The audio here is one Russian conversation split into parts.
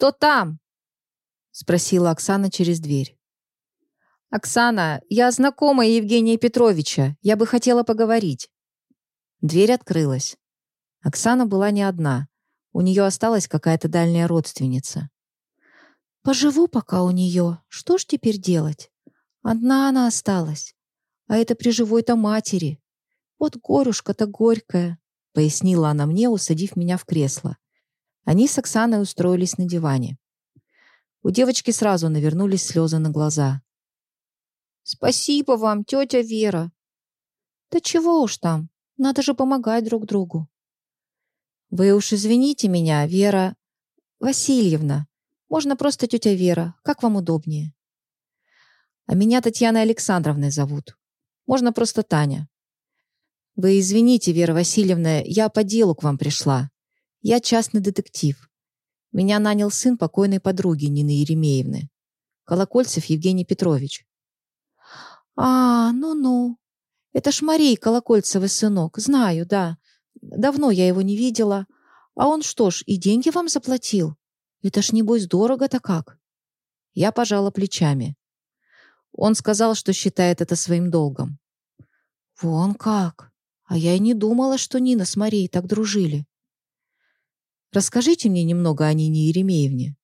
«Кто там?» — спросила Оксана через дверь. «Оксана, я знакома Евгения Петровича. Я бы хотела поговорить». Дверь открылась. Оксана была не одна. У нее осталась какая-то дальняя родственница. «Поживу пока у нее. Что ж теперь делать? Одна она осталась. А это при живой-то матери. Вот горюшка-то горькая», — пояснила она мне, усадив меня в кресло. Они с Оксаной устроились на диване. У девочки сразу навернулись слезы на глаза. «Спасибо вам, тетя Вера!» «Да чего уж там, надо же помогать друг другу!» «Вы уж извините меня, Вера Васильевна. Можно просто тетя Вера, как вам удобнее?» «А меня Татьяной Александровной зовут. Можно просто Таня». «Вы извините, Вера Васильевна, я по делу к вам пришла. Я частный детектив. Меня нанял сын покойной подруги Нины Еремеевны. Колокольцев Евгений Петрович. А, ну-ну. Это ж Марей Колокольцевый сынок. Знаю, да. Давно я его не видела. А он что ж, и деньги вам заплатил? Это ж, небось, дорого-то как. Я пожала плечами. Он сказал, что считает это своим долгом. Вон как. А я и не думала, что Нина с Марией так дружили. Расскажите мне немного о Нине Еремеевне».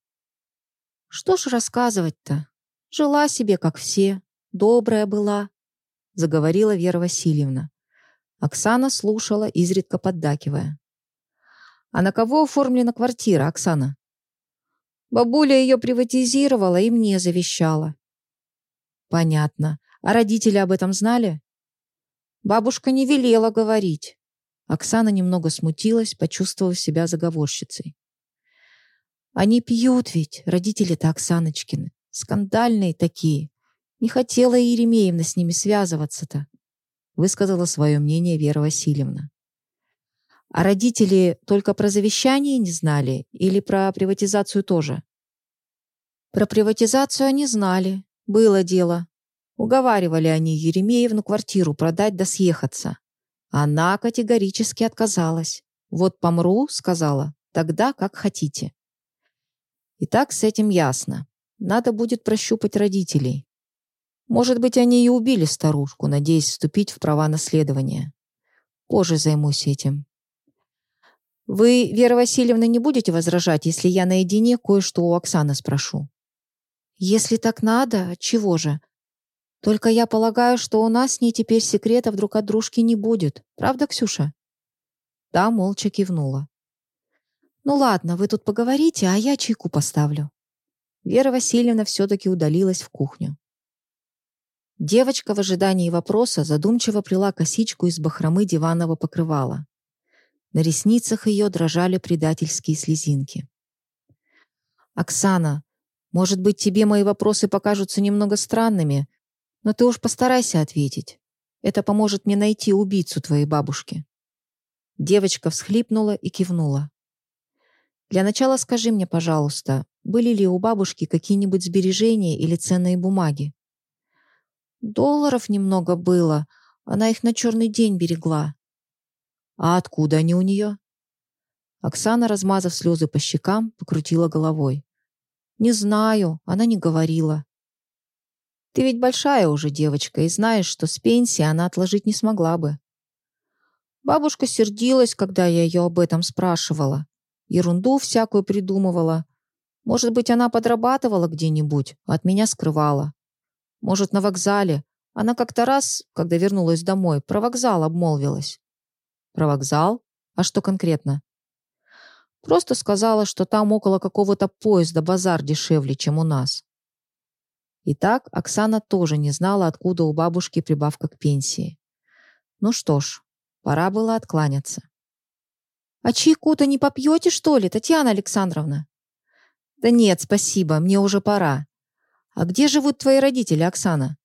«Что ж рассказывать-то? Жила себе, как все, добрая была», — заговорила Вера Васильевна. Оксана слушала, изредка поддакивая. «А на кого оформлена квартира, Оксана?» «Бабуля ее приватизировала и мне завещала». «Понятно. А родители об этом знали?» «Бабушка не велела говорить. Оксана немного смутилась, почувствовав себя заговорщицей. «Они пьют ведь, родители-то Оксаночкины. Скандальные такие. Не хотела Еремеевна с ними связываться-то», высказала свое мнение Вера Васильевна. «А родители только про завещание не знали или про приватизацию тоже?» «Про приватизацию они знали. Было дело. Уговаривали они Еремеевну квартиру продать да съехаться. Она категорически отказалась. «Вот помру», — сказала, — «тогда как хотите». Итак, с этим ясно. Надо будет прощупать родителей. Может быть, они и убили старушку, надеясь вступить в права наследования. Позже займусь этим. Вы, Вера Васильевна, не будете возражать, если я наедине кое-что у Оксаны спрошу? Если так надо, чего же? Только я полагаю, что у нас с ней теперь секретов друг от дружки не будет. Правда, Ксюша?» Та молча кивнула. «Ну ладно, вы тут поговорите, а я чайку поставлю». Вера Васильевна все-таки удалилась в кухню. Девочка в ожидании вопроса задумчиво плела косичку из бахромы диванного покрывала. На ресницах ее дрожали предательские слезинки. «Оксана, может быть, тебе мои вопросы покажутся немного странными, но ты уж постарайся ответить. Это поможет мне найти убийцу твоей бабушки». Девочка всхлипнула и кивнула. «Для начала скажи мне, пожалуйста, были ли у бабушки какие-нибудь сбережения или ценные бумаги?» «Долларов немного было. Она их на черный день берегла». «А откуда они у нее?» Оксана, размазав слезы по щекам, покрутила головой. «Не знаю, она не говорила. Ты ведь большая уже девочка и знаешь, что с пенсии она отложить не смогла бы. Бабушка сердилась, когда я ее об этом спрашивала. Ерунду всякую придумывала. Может быть, она подрабатывала где-нибудь, а от меня скрывала. Может, на вокзале. Она как-то раз, когда вернулась домой, про вокзал обмолвилась. Про вокзал? А что конкретно? Просто сказала, что там около какого-то поезда базар дешевле, чем у нас. Итак, Оксана тоже не знала, откуда у бабушки прибавка к пенсии. Ну что ж, пора было откланяться. «А чайку-то не попьете, что ли, Татьяна Александровна?» «Да нет, спасибо, мне уже пора. А где живут твои родители, Оксана?»